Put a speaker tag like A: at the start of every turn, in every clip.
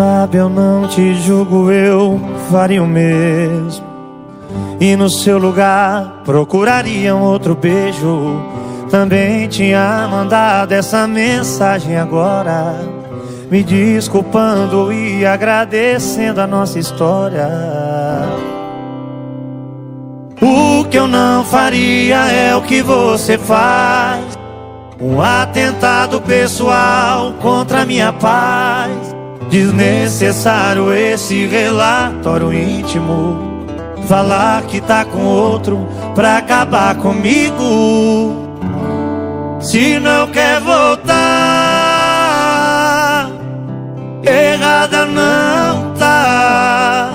A: sabe, eu não te julgo, eu faria o mesmo. E no seu lugar procuraria um outro beijo. Também tinha mandado essa mensagem agora, me desculpando e agradecendo a nossa história. O que eu não faria é o que você faz. Um atentado pessoal contra minha paz. Desnecessário esse relatório íntimo. Falar que tá com outro pra acabar comigo. Se não quer voltar, errada não tá.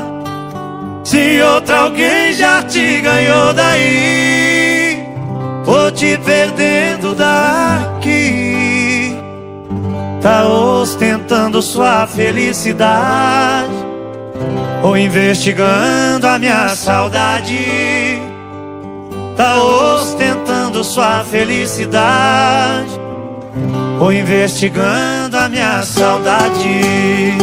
A: Se outra alguém já te ganhou daí, vou te perdendo daqui. Tá ostentando sua felicidade, ou investigando a minha saudade. Tá ostentando sua felicidade, ou investigando a minha saudade.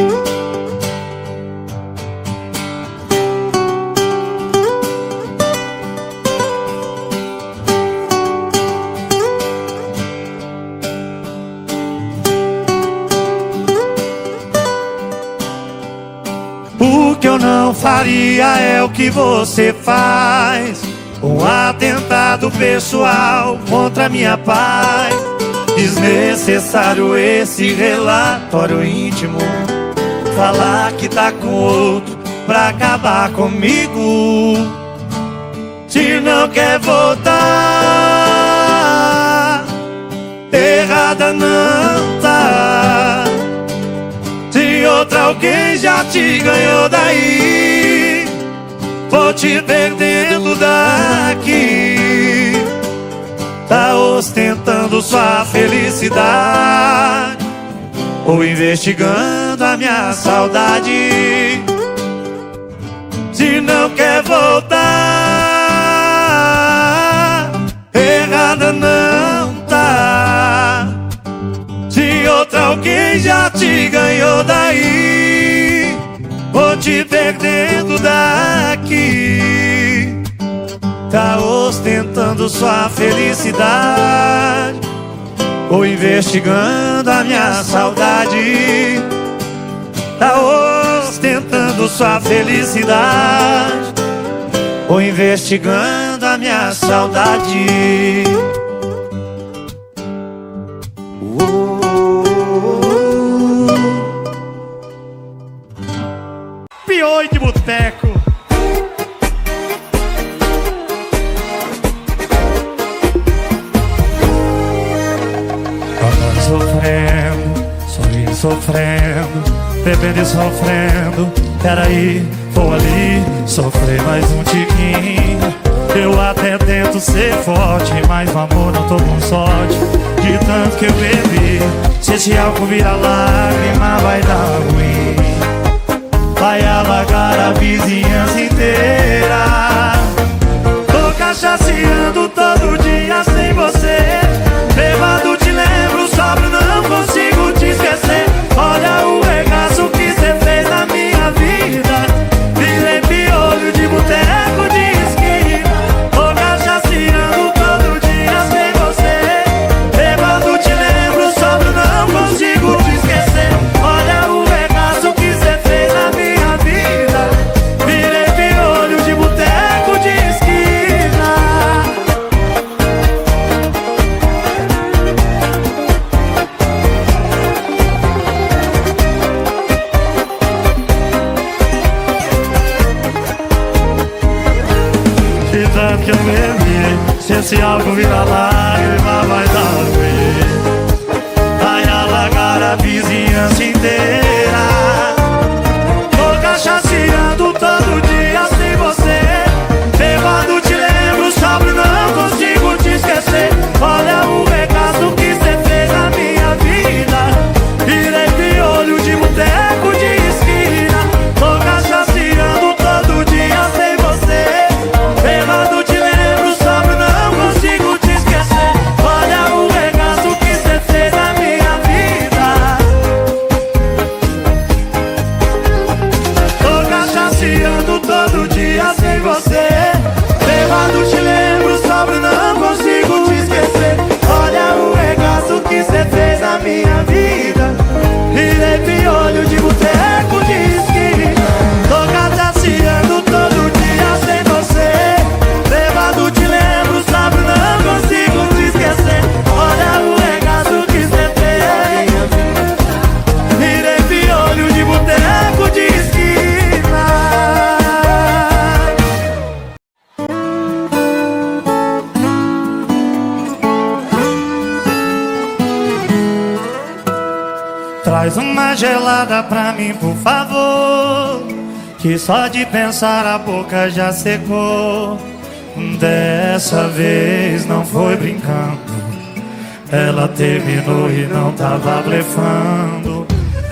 A: Faria é o que você faz. Um atentado pessoal contra minha paz. Desnecessário esse relatório íntimo. Falar que tá com outro pra acabar comigo. Se não quer voltar, errada não tá. Se outra alguém já te ganhou daí, ostentando sua felicidade, ou investigando a minha saudade. Se não quer voltar, errada não tá. Se outra alguém já te ganhou daí, vou te perdendo daqui. Tá ostentando sua felicidade, ou investigando a minha saudade. Tá ostentando sua felicidade, ou investigando a minha saudade. Peraí, vou ali sofrer mais um tiquinho. Eu até tento ser forte, mas no amor não tô com sorte. De tanto que eu bebi, se esse álcool vira lágrima, vai dar ruim. Vai alagar a vizinhança inteira. Tô cachaceando todo dia sem você. Esse álcool vira lágrima vai mim, por favor. Que só de pensar a boca já secou. Dessa vez não foi brincando. Ela terminou e não tava blefando.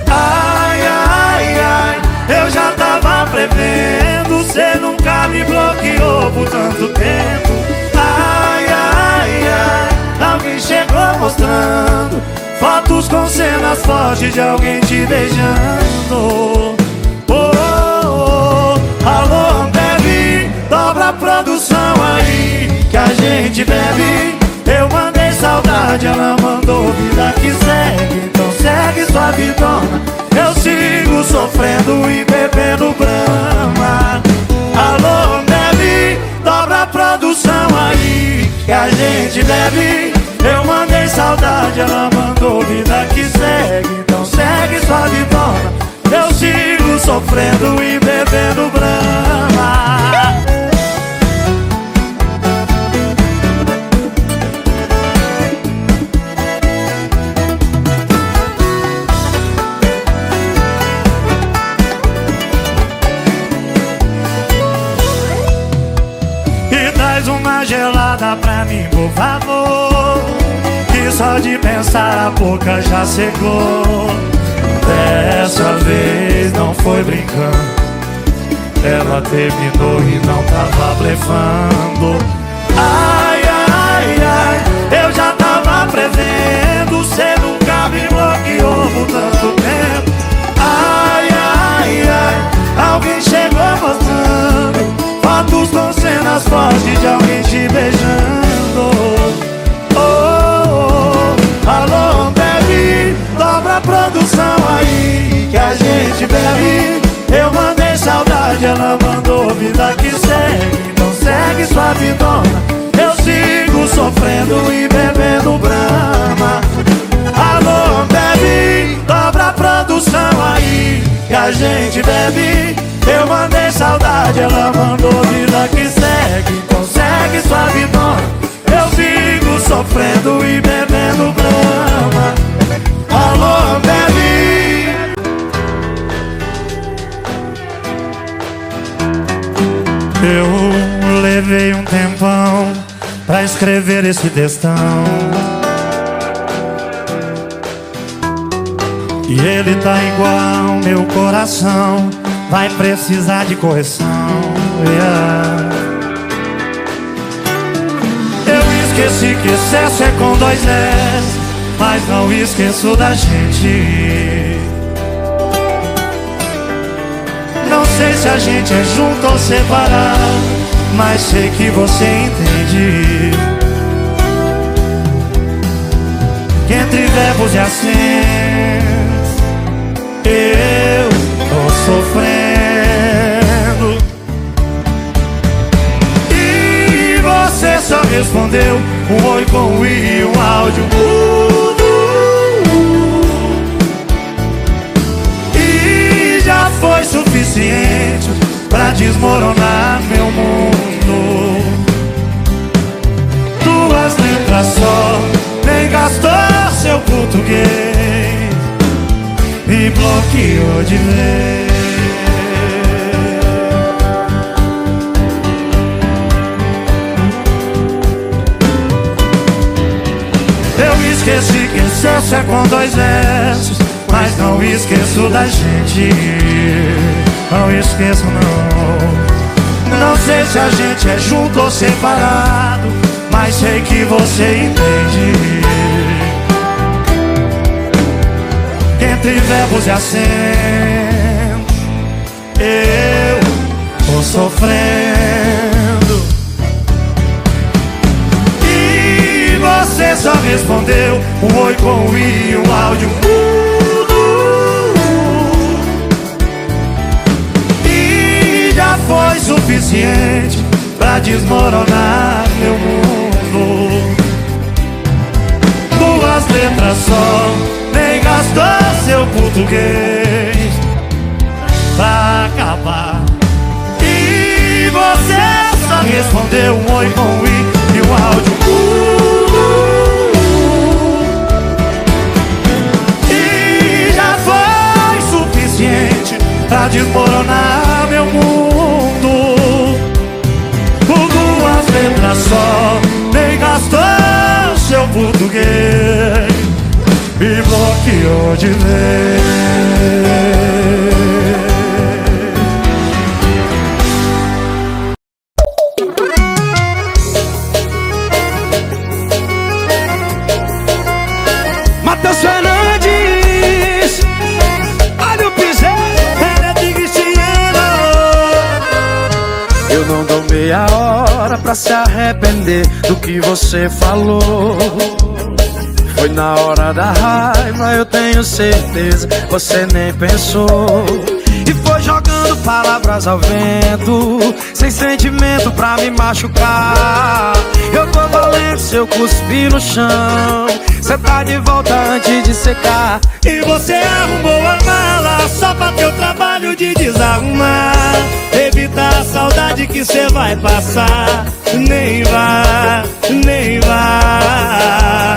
A: Ai, ai, ai, eu já tava prevendo. Cê nunca me bloqueou por tanto tempo. Ai, ai, ai, alguém chegou mostrando fotos com cenas fortes de alguém te beijando. Oh, oh, oh. alô, bebe, dobra a produção aí que a gente bebe. Eu mandei saudade, ela mandou vida que segue. Então segue sua vidona. Eu sigo sofrendo e bebendo brama. Alô, bebe, dobra a produção aí que a gente bebe. Mandei saudade, ela mandou vida que segue. Então segue sua vidona. Eu sigo sofrendo e bebendo brama. E traz uma gelada pra mim, por favor só de pensar a boca já secou. Dessa vez não foi brincando. Ela terminou e não tava blefando ela mandou vida que segue Então segue sua vidona. Eu sigo sofrendo e bebendo brama. Alô, bebe, dobra a produção aí que a gente bebe. Eu mandei saudade, ela mandou vida que segue Então segue sua vidona. Eu sigo sofrendo e bebendo brama. Alô, bebe Eu levei um tempão pra escrever esse textão E ele tá igual meu coração Vai precisar de correção yeah. Eu esqueci que excesso é com dois S Mas não esqueço da gente sei se a gente é junto ou separado Mas sei que você entende Que entre verbos e acentos Eu tô sofrendo E você só respondeu Um oi com um e um áudio uh. Suficiente Pra desmoronar meu mundo. Duas letras só Nem gastou seu português E bloqueou de vez Eu esqueci que excesso é com dois S Mas não esqueço da gente Não esqueço não. Não sei se a gente é junto ou separado Mas sei que você entende. Entre verbos e acentos Eu tô sofrendo. E você só respondeu Um oi com um i e um áudio foi suficiente Pra desmoronar meu mundo Duas letras só Nem gastou seu português Pra acabar E você só respondeu um oi com um i e um áudio. E já foi pra desmoronar meu mundo. Letras só, nem gastou seu português e bloqueou de vez.
B: Pra se arrepender do que você falou. Foi na hora da raiva, eu tenho certeza, você nem pensou. E foi jogando palavras ao vento, sem sentimento pra me machucar. Eu tô valendo seu cuspir no chão, cê tá de volta antes de secar.
A: E você arrumou a mala só pra teu trabalho de desarrumar. Que cê vai passar. Nem vá, nem vá.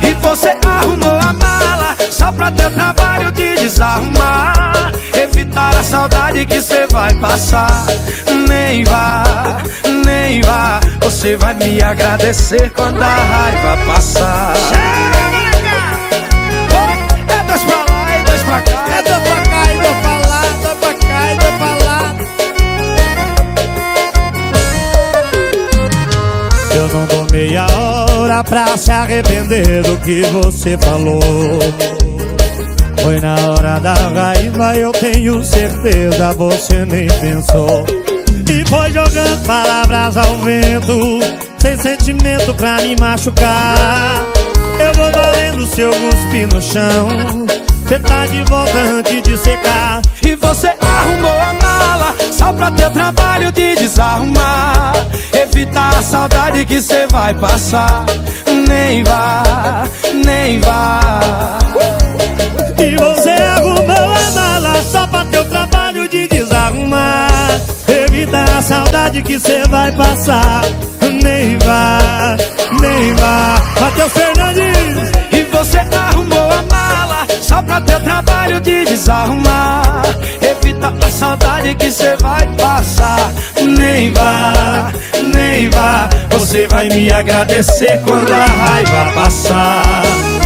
B: E você arrumou a mala só pra teu trabalho de desarrumar. Evitar a saudade que cê vai passar. Nem vá, nem vá. Você vai me agradecer quando a raiva passar.
A: Meia hora pra se arrepender do que você falou. Foi na hora da raiva, eu tenho certeza, você nem pensou. E foi jogando palavras ao vento, sem sentimento pra me machucar. Eu vou valendo seu cuspe no chão. Cê tá de volta antes de secar
B: E você arrumou a mala Só pra ter trabalho de desarrumar Evitar a saudade que cê vai passar. Nem vá, nem vá.
A: E você arrumou a mala Só pra ter o trabalho de desarrumar. Evitar a saudade que cê vai passar. Nem vá, nem vá. Matheus Fernandes.
B: E você arrumou a mala só pra ter trabalho de desarrumar Evita a saudade que cê vai passar. Nem vá, nem vá. Você vai me agradecer quando a raiva passar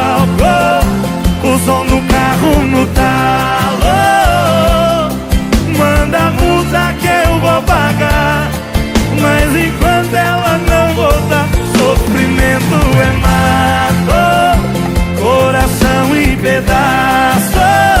A: Manda a multa que eu vou pagar. Mas enquanto ela não voltar Sofrimento é mato. Coração em pedaço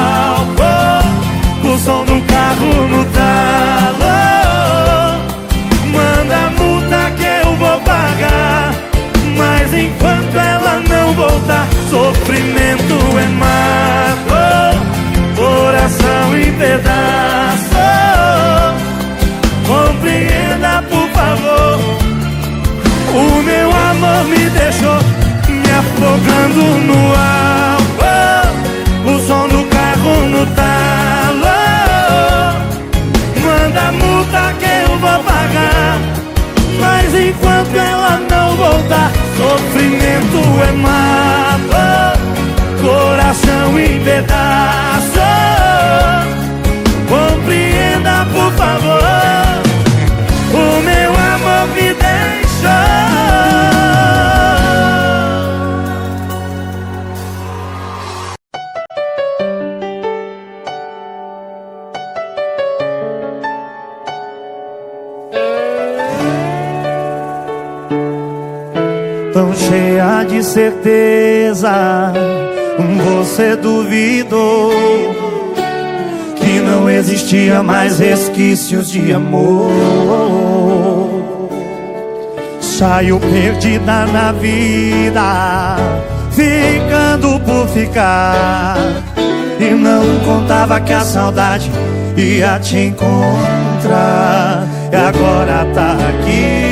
A: escutá-lo. Manda multa que eu vou pagar. Mas enquanto ela não voltar, sofrimento é mato, coração em pedaço. Compreenda, por favor. O meu amor me deixou me afogando no ar. O som do carro no tacho. apagar Mas enquanto ela não voltar Sofrimento é mato Coração em pedaços certeza, você duvidou que não existia mais resquícios de amor. Saiu perdida na vida, ficando por ficar. E não contava que a saudade ia te encontrar. E agora tá aqui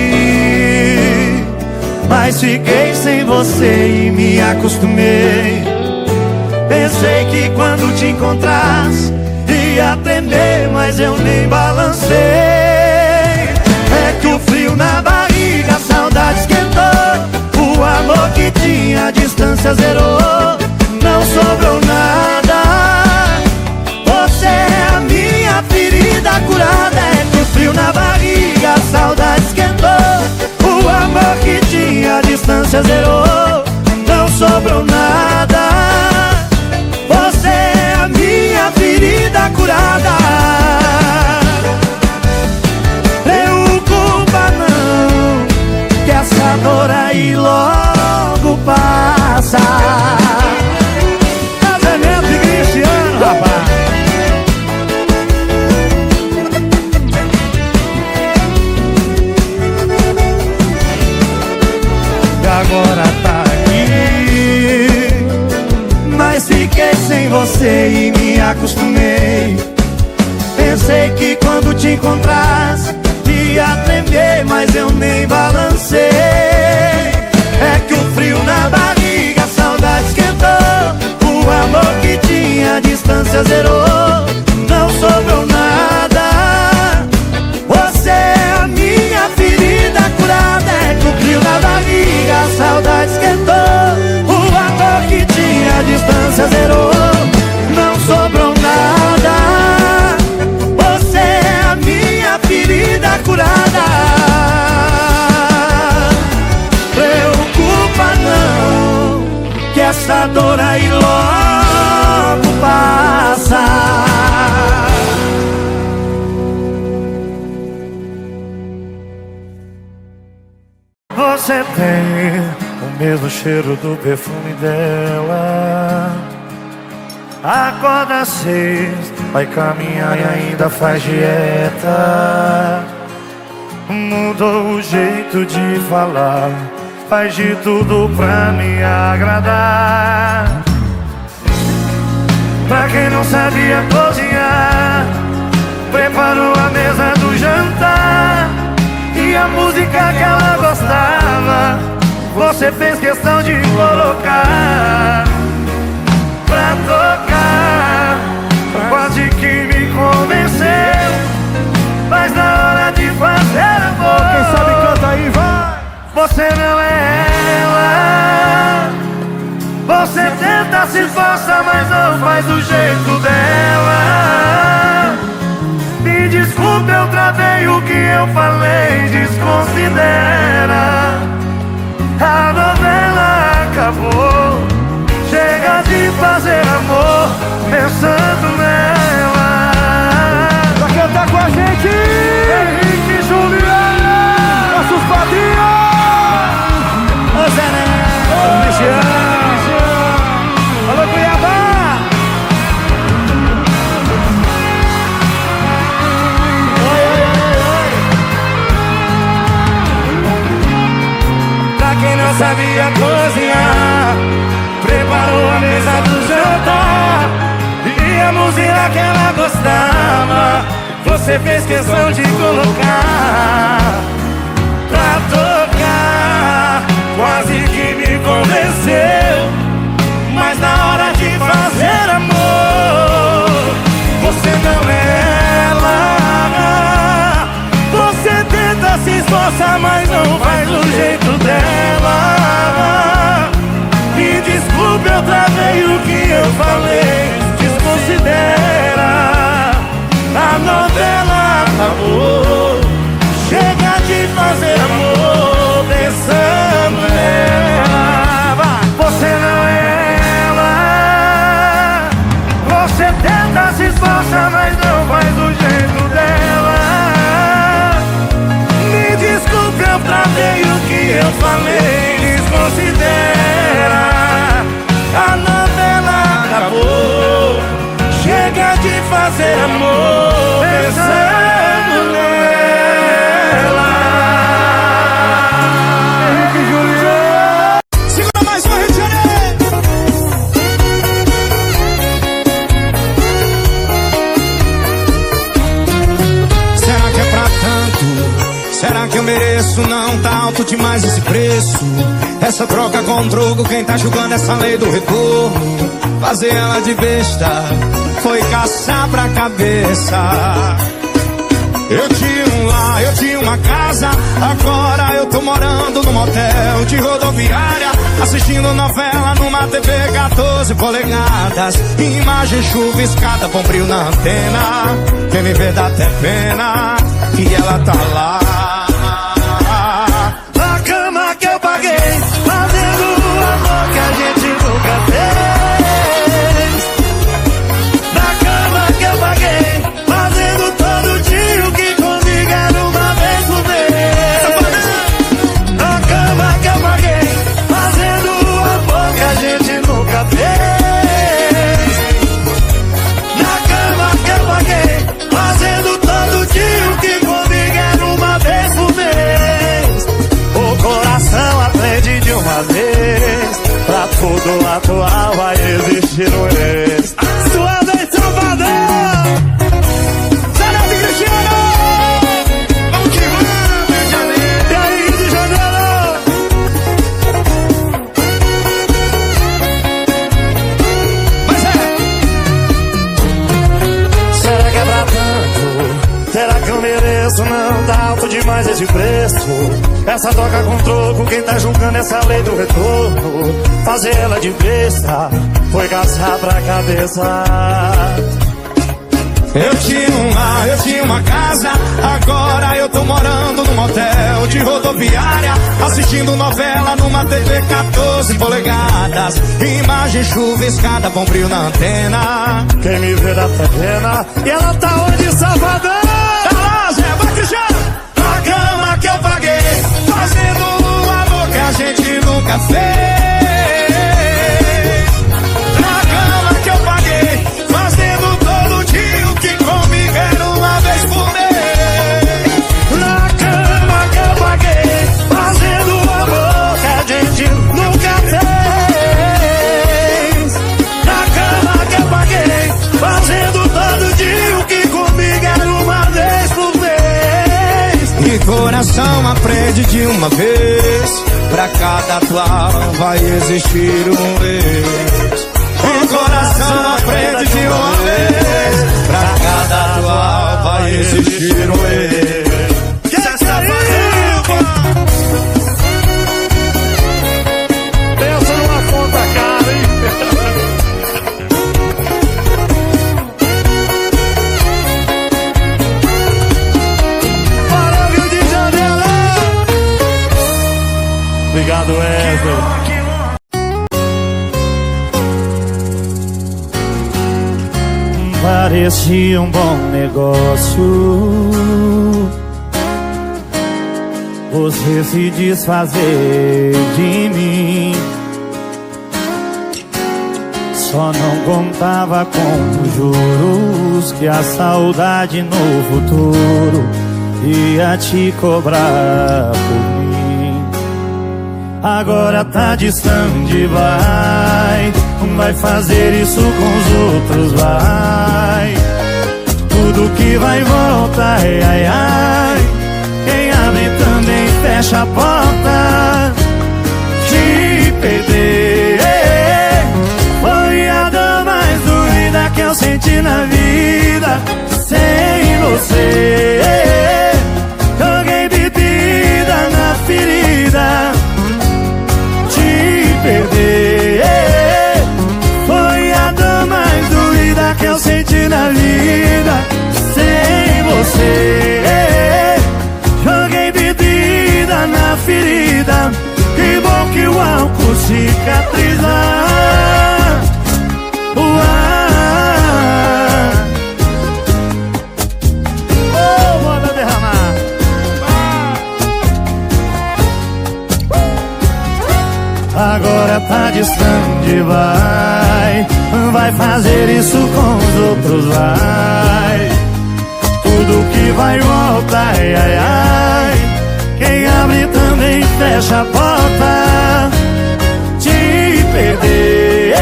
A: mas fiquei sem você e me acostumei. Pensei que quando te encontrasse Ia tremer, mas eu nem balancei. É que o frio na barriga, a saudade esquentou. O amor que tinha, a distância zerou. Não sobrou nada. Você é a minha ferida curada. É que o frio na barriga, a saudade esquentou que tinha, distância zerou. Não sobrou nada do perfume dela Acorda seis, vai caminhar e ainda faz dieta. Mudou o jeito de falar, faz de tudo pra me agradar. Pra quem não sabia cozinhar, preparou a mesa do jantar. E a música que ela gostava, você fez questão de colocar pra tocar. Quase que me convenceu Mas na hora de fazer amor
C: Quem sabe canta aí, vai.
A: Você não é ela. Você tenta se esforça, mas não faz do jeito dela. Me desculpe, eu tratei o que eu falei Desconsidera A novela acabou. Chega de fazer amor pensando sabia cozinhar. Preparou a mesa do jantar E a música que ela gostava. Você fez questão de colocar gosta, mas não faz do jeito dela. Me desculpe, eu travei o que eu falei. Desconsidera, a novela acabou. Chega de fazer amor pensando nela. O que eu falei Desconsidera. A novela acabou. Chega de fazer amor Pensando
D: demais esse preço. Essa troca com troco, quem tá julgando essa lei do retorno? Fazer ela de besta foi caçar pra cabeça. Eu tinha um lar, eu tinha uma casa, agora eu tô morando num motel de rodoviária, assistindo novela numa TV 14 polegadas, imagem chuviscada, bombril na antena, quem me vê dá até pena, e ela tá lá.
A: Eu paguei Tudo atual vai existir um ex Sua vez, Salvador!
D: Sarah e Cristiano! Vamos que vamos, Rio de Janeiro!
A: E Rio de Janeiro?
D: Mas é,
A: Será que é pra tanto? Será que eu mereço? Não tá alto demais esse preço Essa toca com troco, quem tá julgando essa lei do retorno Fazer ela de besta Foi caçar pra cabeça
D: Eu tinha um lar, eu tinha uma casa, agora eu tô morando num motel de rodoviária, assistindo novela numa TV 14 polegadas, imagem chuviscada, bombril na antena.
A: Quem me vê dá até pena E ela tá onde, Salvador?
D: Tá lá, Zé, vai Cristiano! Na cama que eu paguei, fazendo o amor que a gente nunca fez. Aprende de uma vez. Pra cada atual vai existir um ex. O coração aprende de uma vez. Pra cada atual vai existir um ex.
A: Obrigado, Wesley. Parecia um bom negócio Você se desfazer de mim Só não contava com os juros Que a saudade no futuro Ia te cobrar por mim Agora tá distante, vai. Vai fazer isso com os outros, vai. Tudo que vai volta, ai, ai, ai. Quem abre também fecha a porta. Te perder. Foi a dor mais doida que eu senti na vida. Sem você. Joguei bebida na ferida você. Joguei bebida na ferida, que bom que o álcool cicatriza. Oh, bora derramar. Agora tá distante, vai. Vai fazer isso com os outros, vai. Vai volta, ai, ai, ai. Quem abre também fecha a porta. Te perder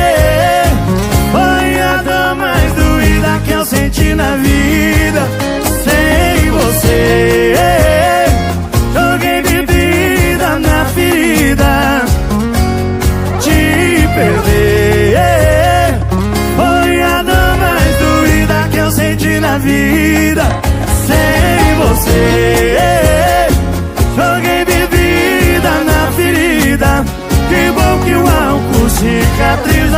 A: foi a dor mais doída que eu senti na vida. Sem você, joguei bebida na ferida. Te perder foi a dor mais doída que eu senti na vida. Você, joguei bebida na ferida. Que bom que o álcool cicatriza.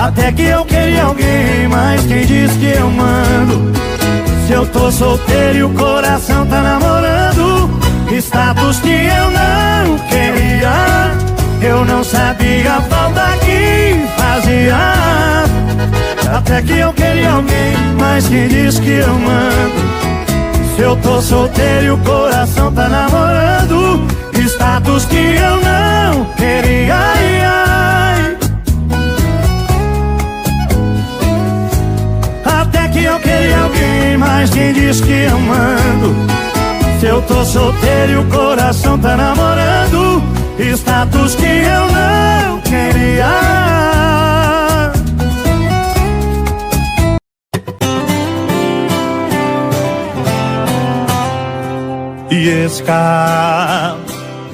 A: até que eu queria alguém, mas quem diz que eu mando? Se eu tô solteiro e o coração tá namorando Status que eu não queria Eu não sabia a falta que fazia Até que eu queria alguém, mas quem diz que eu mando? Se eu tô solteiro e o coração tá namorando Status que eu não queria mas quem diz que eu mando? Se eu tô solteiro e o coração tá namorando Status que eu não queria E esse cara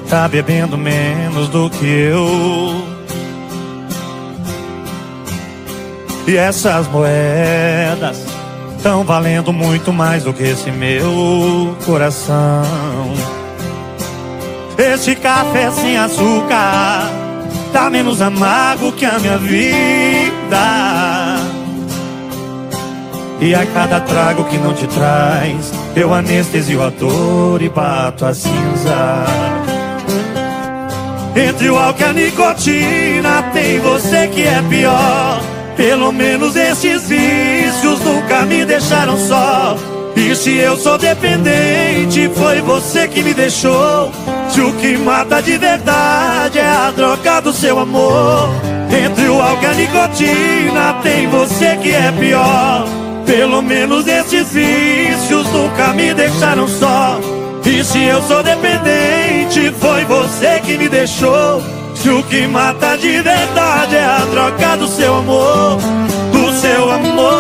A: tá bebendo menos do que eu E essas moedas estão valendo muito mais do que esse meu coração. Esse café sem açúcar tá menos amargo que a minha vida. E a cada trago que não te traz, eu anestesio a dor e bato a cinza. Entre o álcool e a nicotina, tem você que é pior. Pelo menos esses vícios nunca me deixaram só. E se eu sou dependente, foi você que me deixou. Se o que mata de verdade é a droga do seu amor. Entre o álcool e a nicotina, tem você que é pior. Pelo menos esses vícios nunca me deixaram só. E se eu sou dependente, foi você que me deixou. Se o que mata de verdade é a troca do seu amor, do seu amor.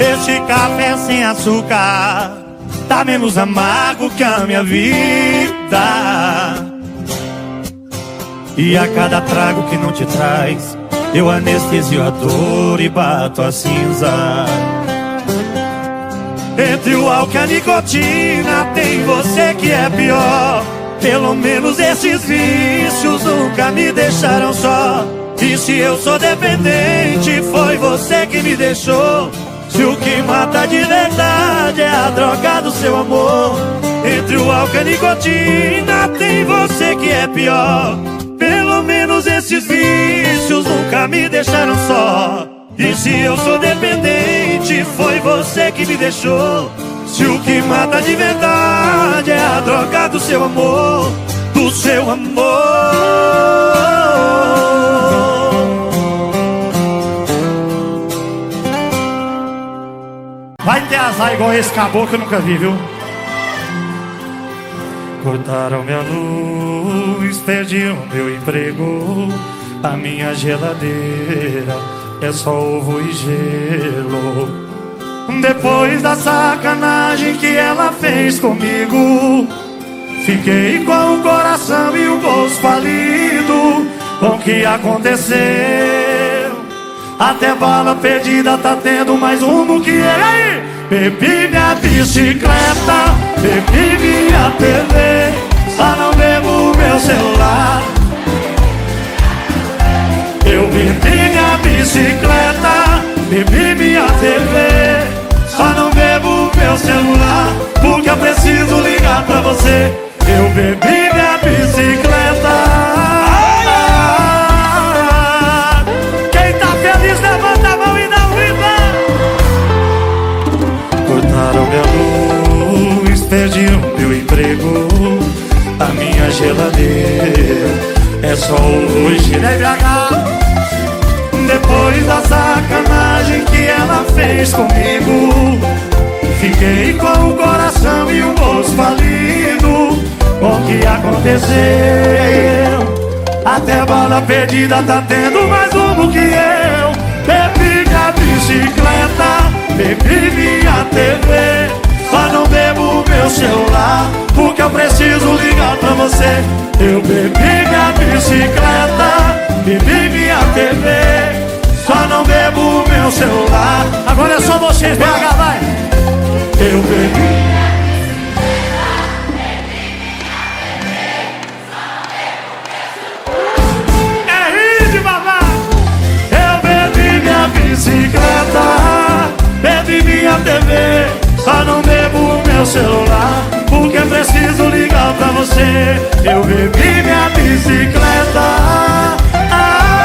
A: Este café sem açúcar tá menos amargo que a minha vida. E a cada trago que não te traz Eu anestesio a dor e bato a cinza Entre o álcool e a nicotina Tem você que é pior Pelo menos esses vícios nunca me deixaram só e se eu sou dependente, foi você que me deixou. Se o que mata de verdade é a droga do seu amor, entre o álcool e a nicotina, tem você que é pior. Pelo menos esses vícios nunca me deixaram só. E se eu sou dependente, foi você que me deixou. Se o que mata de verdade é a droga do seu amor, do seu amor. Vai ter azar igual esse caboclo que eu nunca vi, viu? Cortaram minha luz, perdi o meu emprego. A minha geladeira é só ovo e gelo. Depois da sacanagem que ela fez comigo, fiquei com o coração e o bolso falido. Com o que aconteceu? Até bala perdida tá tendo mais rumo que ele aí. Bebi minha bicicleta, bebi minha TV, só não bebo meu celular. Eu bebi minha bicicleta, bebi minha TV, só não bebo meu celular, porque eu preciso ligar pra você. Eu bebi minha bicicleta. Meu emprego, a minha geladeira é só hoje Depois da sacanagem que ela fez comigo, fiquei com o coração e o bolso falido. O que aconteceu? Até bala perdida tá tendo mais rumo que eu. Bebi minha bicicleta, bebi minha TV. Só não bebo meu celular Porque eu preciso ligar pra você. Eu bebi minha bicicleta Bebi minha TV Só não bebo meu celular. Agora é só vocês, BH, vai. Eu bebi bicicleta, bebi minha TV só não bebo meu celular Porque preciso ligar pra você. Eu bebi minha bicicleta. Ah,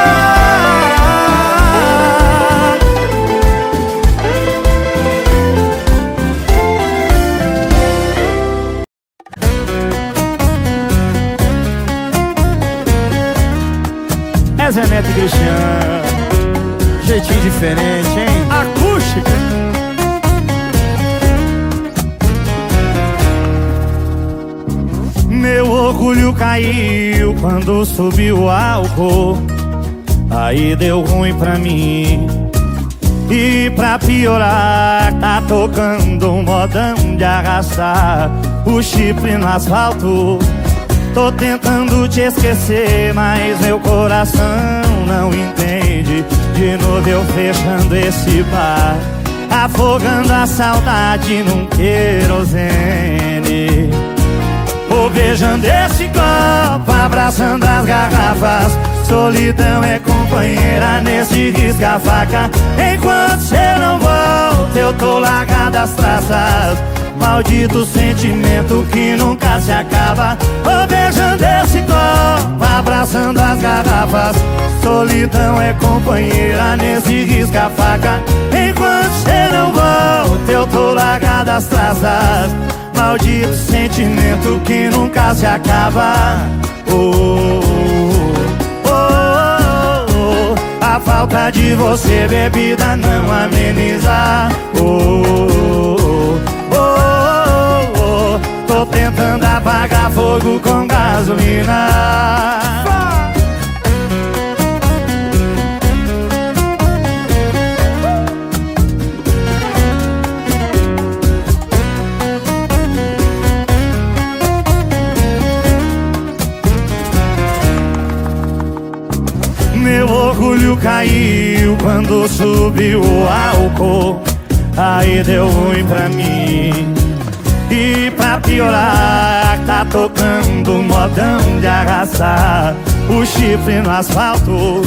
C: É Zé Neto e Cristiano. Jeitinho diferente, hein? Acústica
A: Meu orgulho caiu quando subiu o álcool. Aí deu ruim pra mim. E pra piorar, tá tocando um modão de arrastar O chifre no asfalto. Tô tentando te esquecer, mas meu coração não entende. De novo eu fechando esse bar Afogando a saudade num querosene beijando esse copo, abraçando as garrafas. Solidão é companheira nesse risca-faca. Enquanto cê não volta, eu tô largado as traças. Maldito sentimento que nunca se acaba. Tô beijando esse copo, abraçando as garrafas. Solidão é companheira nesse risca-faca. Enquanto cê não volta, eu tô largado as traças Maldito sentimento que nunca se acaba. Oh, oh, oh, oh, A falta de você, bebida, não ameniza. Oh, oh, oh, oh, Tô tentando apagar fogo com gasolina caiu quando subiu o álcool. Aí deu ruim pra mim. E pra piorar Tá tocando modão de arrastar O chifre no asfalto.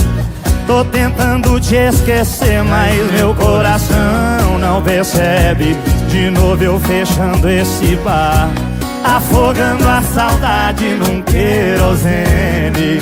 A: Tô tentando te esquecer Mas meu coração não percebe. De novo eu fechando esse bar Afogando a saudade num querosene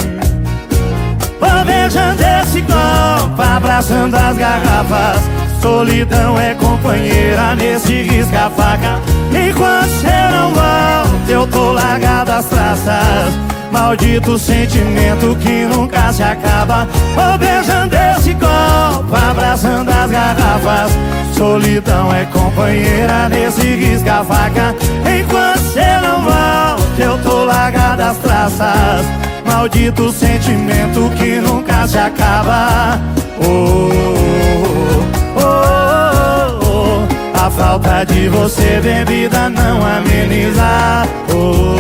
A: Planejando esse copo, abraçando as garrafas. Solidão é companheira nesse risca-faca. Enquanto cê não volta, eu tô largado as traças. Maldito sentimento que nunca se acaba. Vou beijando esse copo, abraçando as garrafas. Solidão é companheira nesse risca-faca. Enquanto cê não volta, eu tô largado as traças Maldito sentimento que nunca se acaba. Oh, oh, oh, oh, A falta de você bebida não ameniza oh,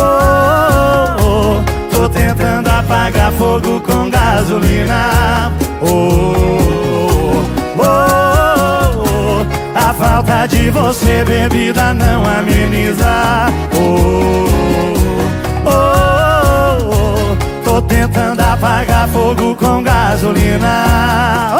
A: oh, oh, Tô tentando apagar fogo com gasolina. Oh, oh, oh, A falta de você bebida não ameniza oh, oh, oh, Tentando apagar fogo com gasolina!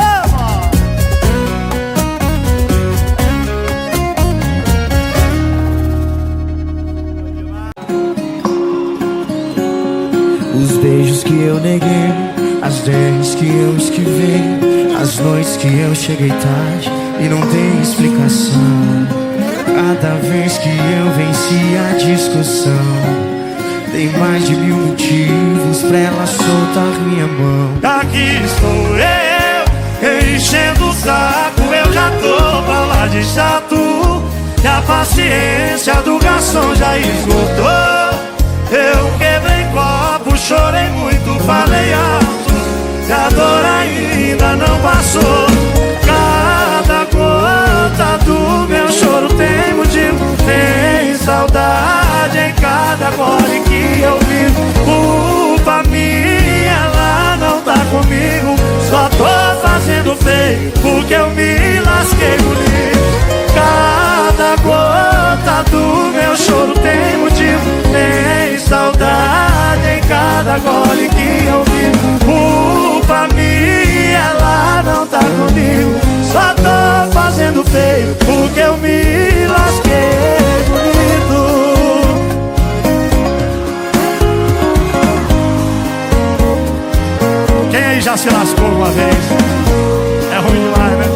B: Os beijos que eu neguei, as vezes que eu esquivei, as noites que eu cheguei tarde e não tem explicação. Cada vez que eu venci a discussão. Tem mais de mil motivos pra ela soltar minha mão.
A: Aqui estou eu, enchendo o saco, eu já tô pra lá de chato. E a paciência do garçom já esgotou. Eu quebrei copo, chorei muito, falei alto. E a dor ainda não passou. Cada gota do meu choro tem motivo, tem saudade cada gole que eu vivo. Culpa minha, ela não tá comigo. Só tô fazendo feio porque eu me lasquei bonito. Cada gota do meu choro tem motivo, tem saudade em cada gole que eu vivo. Culpa minha, ela não tá comigo. Só tô fazendo feio porque eu me lasquei bonito. Já se lascou uma vez? É ruim demais, né?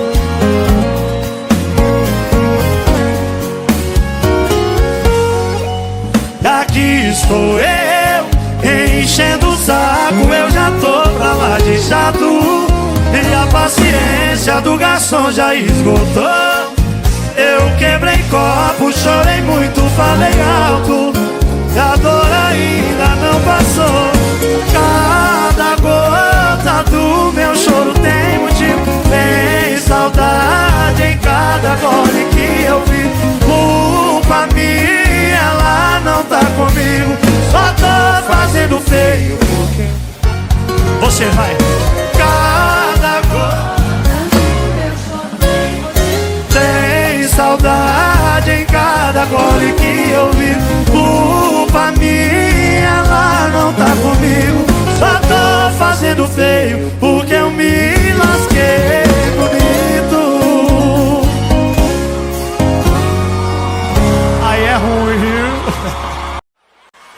A: Aqui estou eu, enchendo o saco, eu já tô pra lá de chato. E a paciência do garçom já esgotou. Eu quebrei copo, chorei muito, falei alto. A dor ainda não passou. Cada gole que eu vi. Culpa minha, ela não tá comigo. Só tô fazendo feio. porque Você vai. Cada gota. Tem saudade em cada gole que eu vi Culpa minha, ela não tá comigo Só tô fazendo feio porque eu me lasquei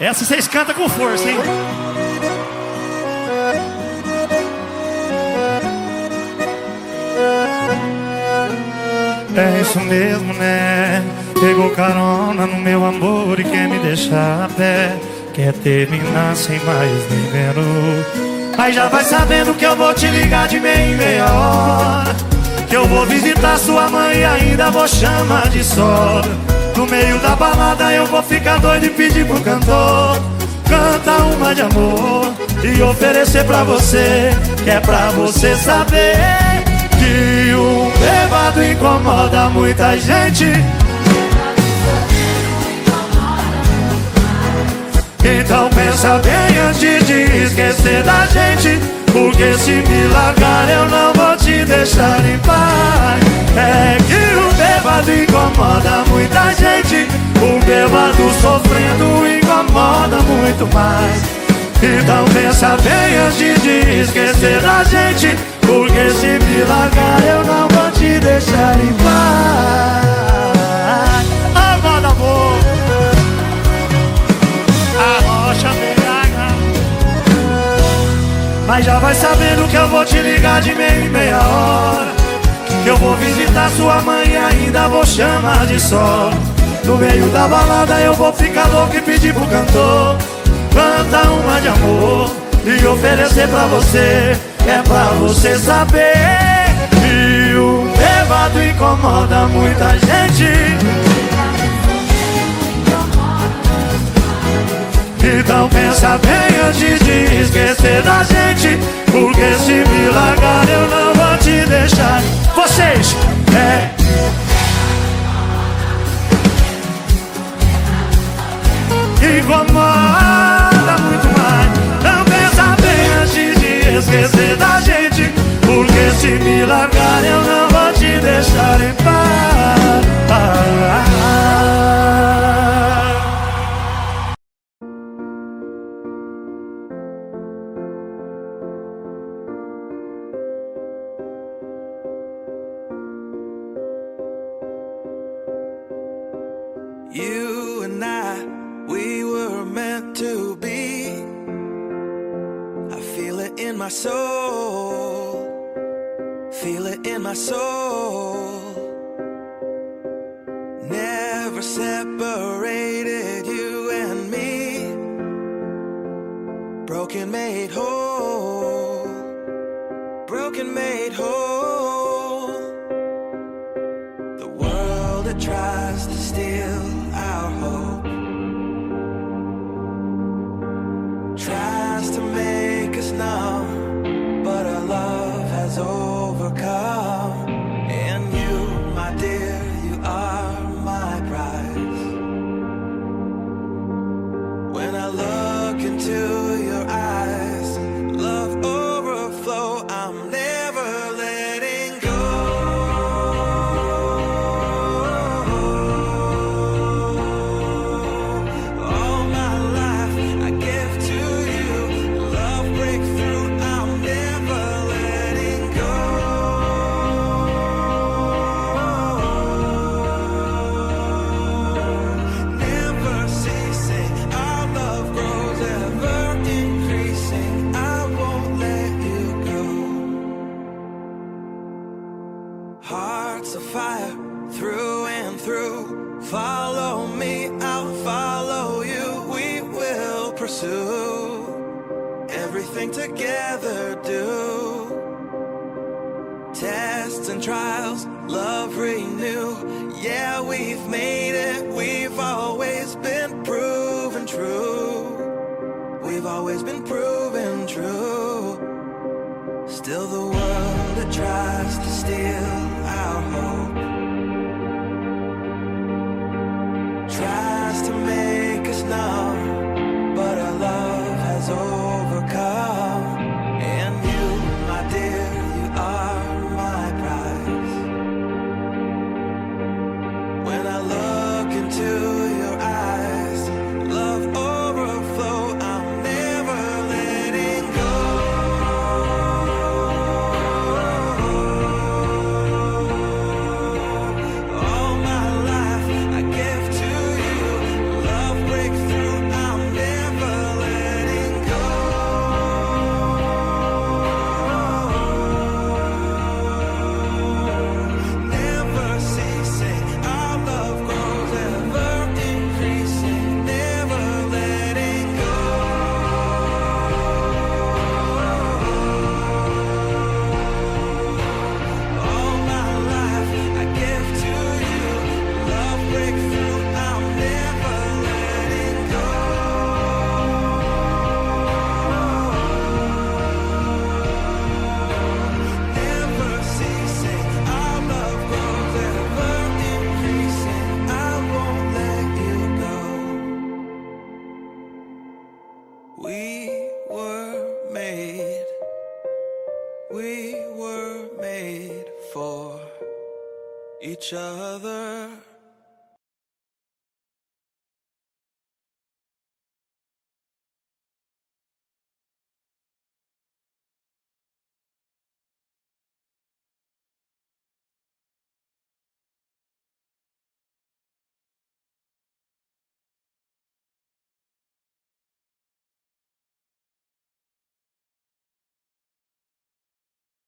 A: Essa vocês cantam com força, hein? É isso mesmo, né? Pegou carona no meu amor e quer me deixar a pé. Quer terminar sem mais nem menos. Aí já vai sabendo que eu vou te ligar de meia em meia hora. Que eu vou visitar sua mãe e ainda vou chamar de sogra. No meio da balada eu vou ficar doido e pedir pro cantor. Canta uma de amor e oferecer pra você. Que é pra você saber que o bebado incomoda muita gente. Então pensa bem antes de esquecer da gente.
E: Porque se me largar eu não deixar em paz. É que o bêbado incomoda muita gente. O bêbado sofrendo incomoda muito mais. Então pensa bem antes de esquecer da gente. Porque se me largar eu não vou te deixar em paz mas já vai sabendo que eu vou te ligar de meia em meia hora. Que eu vou visitar sua mãe e ainda vou chamar de sol. No meio da balada eu vou ficar louco e pedir pro cantor. Canta uma de amor e oferecer pra você. É pra você saber que o levado incomoda muita gente Então pensa bem antes de esquecer da gente Porque se me largar eu não vou te deixar. Vocês, é. Incomoda muito mais. Não pensa bem antes de esquecer